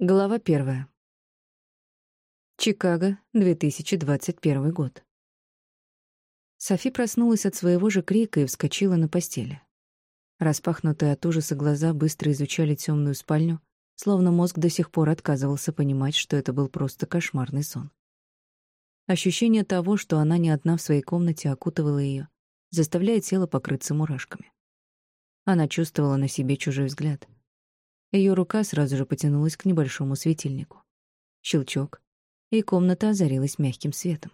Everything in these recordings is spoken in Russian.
Глава первая. Чикаго, 2021 год. Софи проснулась от своего же крика и вскочила на постели. Распахнутые от ужаса глаза быстро изучали темную спальню, словно мозг до сих пор отказывался понимать, что это был просто кошмарный сон. Ощущение того, что она не одна в своей комнате, окутывало ее, заставляя тело покрыться мурашками. Она чувствовала на себе чужой взгляд — ее рука сразу же потянулась к небольшому светильнику. Щелчок, и комната озарилась мягким светом.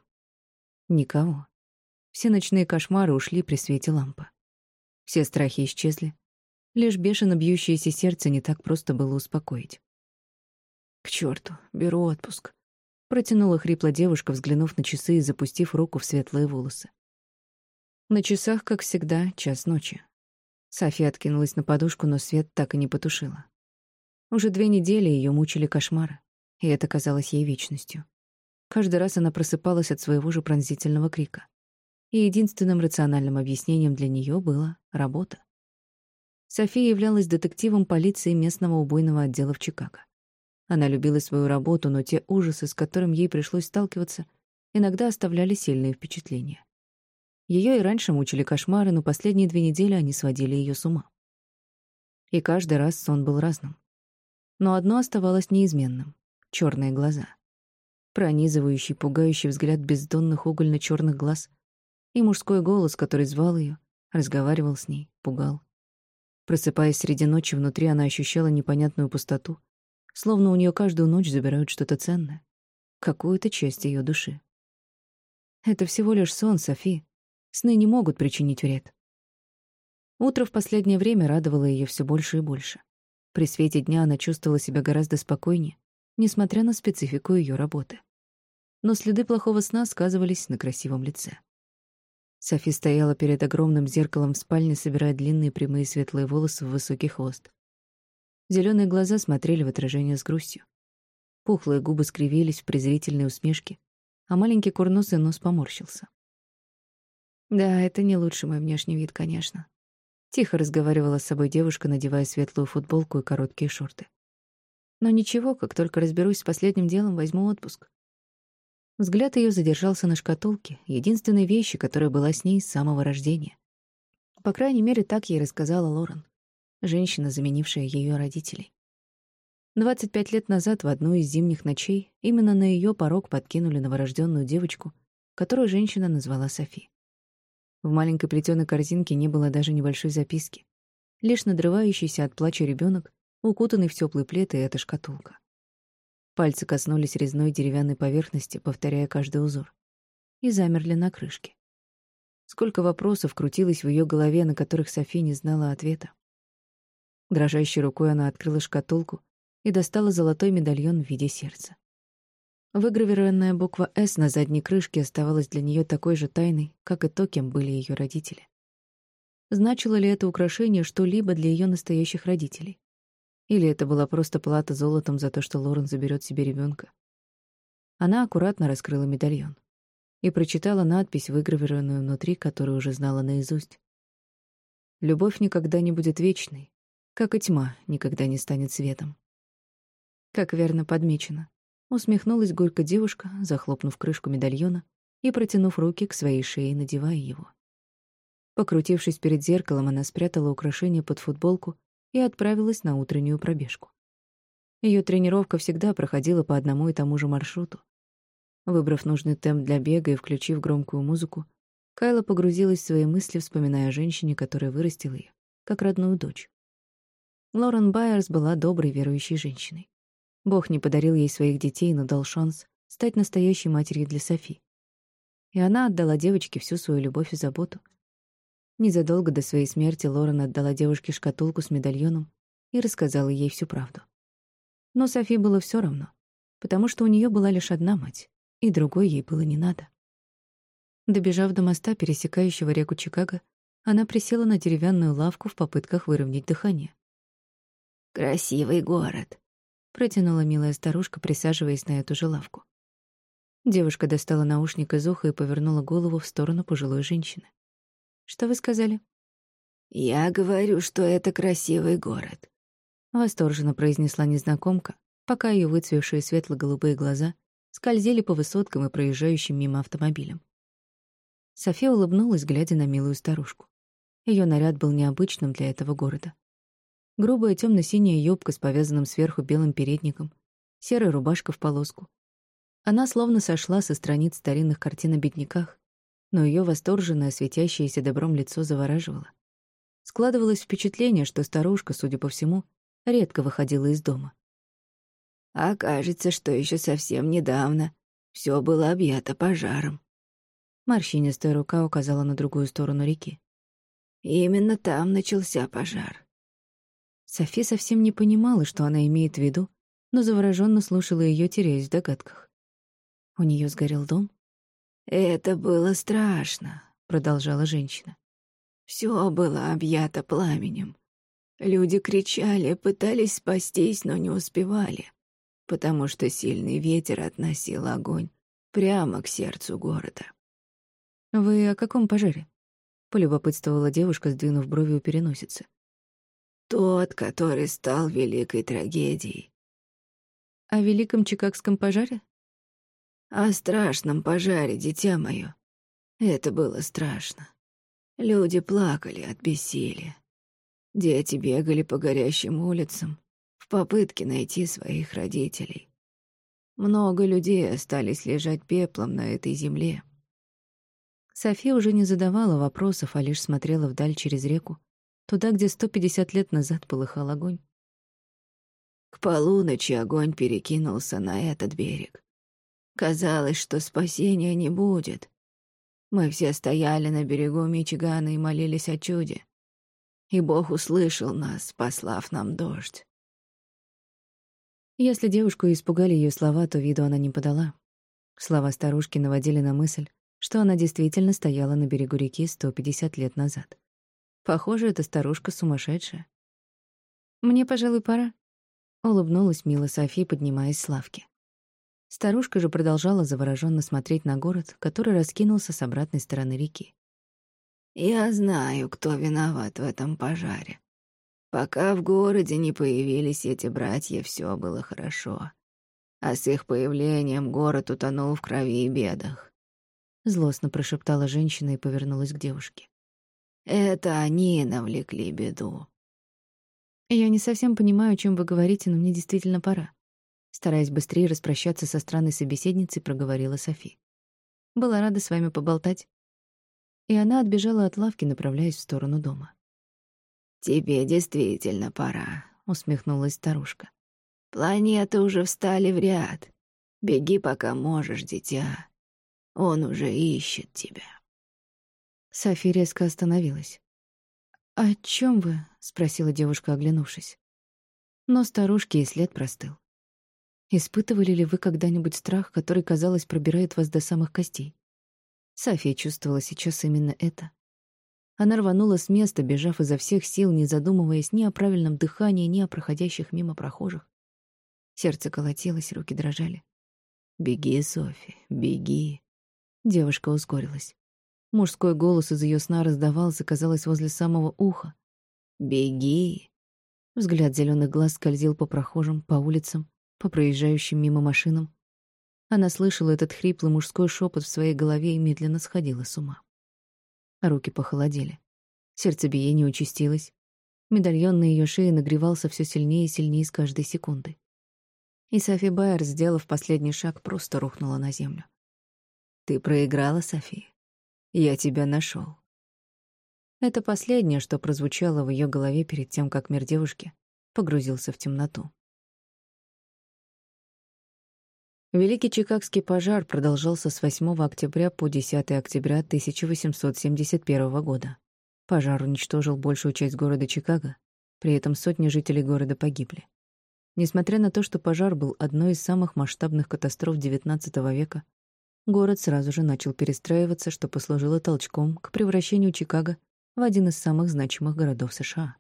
Никого. Все ночные кошмары ушли при свете лампы. Все страхи исчезли. Лишь бешено бьющееся сердце не так просто было успокоить. «К черту, беру отпуск», — протянула хрипло девушка, взглянув на часы и запустив руку в светлые волосы. На часах, как всегда, час ночи. София откинулась на подушку, но свет так и не потушила. Уже две недели ее мучили кошмары, и это казалось ей вечностью. Каждый раз она просыпалась от своего же пронзительного крика. И единственным рациональным объяснением для нее была работа. София являлась детективом полиции местного убойного отдела в Чикаго. Она любила свою работу, но те ужасы, с которыми ей пришлось сталкиваться, иногда оставляли сильные впечатления. Ее и раньше мучили кошмары, но последние две недели они сводили ее с ума. И каждый раз сон был разным. Но одно оставалось неизменным — черные глаза. Пронизывающий, пугающий взгляд бездонных угольно черных глаз и мужской голос, который звал ее, разговаривал с ней, пугал. Просыпаясь среди ночи, внутри она ощущала непонятную пустоту, словно у нее каждую ночь забирают что-то ценное, какую-то часть ее души. Это всего лишь сон, Софи. Сны не могут причинить вред. Утро в последнее время радовало ее все больше и больше. При свете дня она чувствовала себя гораздо спокойнее, несмотря на специфику ее работы. Но следы плохого сна сказывались на красивом лице. Софи стояла перед огромным зеркалом в спальне, собирая длинные прямые светлые волосы в высокий хвост. Зеленые глаза смотрели в отражение с грустью. Пухлые губы скривились в презрительной усмешке, а маленький курносый нос поморщился. Да, это не лучший мой внешний вид, конечно. Тихо разговаривала с собой девушка, надевая светлую футболку и короткие шорты. Но ничего, как только разберусь с последним делом, возьму отпуск. Взгляд ее задержался на шкатулке, единственной вещи, которая была с ней с самого рождения. По крайней мере, так ей рассказала Лорен, женщина, заменившая ее родителей. 25 лет назад, в одну из зимних ночей, именно на ее порог подкинули новорожденную девочку, которую женщина назвала Софи. В маленькой плетеной корзинке не было даже небольшой записки. Лишь надрывающийся от плача ребенок, укутанный в теплый плед и эта шкатулка. Пальцы коснулись резной деревянной поверхности, повторяя каждый узор, и замерли на крышке. Сколько вопросов крутилось в ее голове, на которых Софи не знала ответа. Дрожащей рукой она открыла шкатулку и достала золотой медальон в виде сердца. Выгравированная буква «С» на задней крышке оставалась для нее такой же тайной, как и то, кем были ее родители. Значило ли это украшение что-либо для ее настоящих родителей? Или это была просто плата золотом за то, что Лорен заберет себе ребенка? Она аккуратно раскрыла медальон и прочитала надпись, выгравированную внутри, которую уже знала наизусть. «Любовь никогда не будет вечной, как и тьма никогда не станет светом». Как верно подмечено. Усмехнулась горько девушка, захлопнув крышку медальона и протянув руки к своей шее, надевая его. Покрутившись перед зеркалом, она спрятала украшение под футболку и отправилась на утреннюю пробежку. Ее тренировка всегда проходила по одному и тому же маршруту. Выбрав нужный темп для бега и включив громкую музыку, Кайла погрузилась в свои мысли, вспоминая о женщине, которая вырастила ее, как родную дочь. Лорен Байерс была доброй верующей женщиной. Бог не подарил ей своих детей, но дал шанс стать настоящей матерью для Софи. И она отдала девочке всю свою любовь и заботу. Незадолго до своей смерти Лорен отдала девушке шкатулку с медальоном и рассказала ей всю правду. Но Софи было все равно, потому что у нее была лишь одна мать, и другой ей было не надо. Добежав до моста, пересекающего реку Чикаго, она присела на деревянную лавку в попытках выровнять дыхание. «Красивый город», протянула милая старушка, присаживаясь на эту же лавку. Девушка достала наушник из уха и повернула голову в сторону пожилой женщины. «Что вы сказали?» «Я говорю, что это красивый город», — восторженно произнесла незнакомка, пока ее выцвевшие светло-голубые глаза скользили по высоткам и проезжающим мимо автомобилям. София улыбнулась, глядя на милую старушку. Ее наряд был необычным для этого города. Грубая темно синяя юбка с повязанным сверху белым передником, серая рубашка в полоску. Она словно сошла со страниц старинных картин о бедняках, но ее восторженное, светящееся добром лицо завораживало. Складывалось впечатление, что старушка, судя по всему, редко выходила из дома. А кажется, что еще совсем недавно все было объято пожаром. Морщинистая рука указала на другую сторону реки. Именно там начался пожар. Софи совсем не понимала, что она имеет в виду, но завороженно слушала ее, теряясь в догадках. У нее сгорел дом? «Это было страшно», — продолжала женщина. «Все было объято пламенем. Люди кричали, пытались спастись, но не успевали, потому что сильный ветер относил огонь прямо к сердцу города». «Вы о каком пожаре?» — полюбопытствовала девушка, сдвинув брови у переносицы. «Тот, который стал великой трагедией». «О великом Чикагском пожаре?» О страшном пожаре, дитя мое. Это было страшно. Люди плакали от бессилия. Дети бегали по горящим улицам в попытке найти своих родителей. Много людей остались лежать пеплом на этой земле. София уже не задавала вопросов, а лишь смотрела вдаль через реку, туда, где 150 лет назад полыхал огонь. К полуночи огонь перекинулся на этот берег. Казалось, что спасения не будет. Мы все стояли на берегу Мичигана и молились о чуде. И Бог услышал нас, послав нам дождь. Если девушку испугали ее слова, то виду она не подала. Слова старушки наводили на мысль, что она действительно стояла на берегу реки 150 лет назад. Похоже, эта старушка сумасшедшая. «Мне, пожалуй, пора», — улыбнулась мила Софи, поднимаясь с лавки. Старушка же продолжала завороженно смотреть на город, который раскинулся с обратной стороны реки. «Я знаю, кто виноват в этом пожаре. Пока в городе не появились эти братья, все было хорошо. А с их появлением город утонул в крови и бедах. Злостно прошептала женщина и повернулась к девушке. Это они навлекли беду. Я не совсем понимаю, о чем вы говорите, но мне действительно пора. Стараясь быстрее распрощаться со странной собеседницей, проговорила Софи. «Была рада с вами поболтать». И она отбежала от лавки, направляясь в сторону дома. «Тебе действительно пора», — усмехнулась старушка. «Планеты уже встали в ряд. Беги, пока можешь, дитя. Он уже ищет тебя». Софи резко остановилась. «О чем вы?» — спросила девушка, оглянувшись. Но старушке и след простыл. Испытывали ли вы когда-нибудь страх, который, казалось, пробирает вас до самых костей? София чувствовала сейчас именно это. Она рванула с места, бежав изо всех сил, не задумываясь ни о правильном дыхании, ни о проходящих мимо прохожих. Сердце колотилось, руки дрожали. «Беги, Софи, беги!» Девушка ускорилась. Мужской голос из ее сна раздавался, казалось, возле самого уха. «Беги!» Взгляд зеленых глаз скользил по прохожим, по улицам, по проезжающим мимо машинам. Она слышала этот хриплый мужской шепот в своей голове и медленно сходила с ума. Руки похолодели. Сердцебиение участилось. Медальон на ее шее нагревался все сильнее и сильнее с каждой секундой. И Софи Байер, сделав последний шаг, просто рухнула на землю. «Ты проиграла, Софи. Я тебя нашел. Это последнее, что прозвучало в ее голове перед тем, как мир девушки погрузился в темноту. Великий Чикагский пожар продолжался с 8 октября по 10 октября 1871 года. Пожар уничтожил большую часть города Чикаго, при этом сотни жителей города погибли. Несмотря на то, что пожар был одной из самых масштабных катастроф XIX века, город сразу же начал перестраиваться, что послужило толчком к превращению Чикаго в один из самых значимых городов США.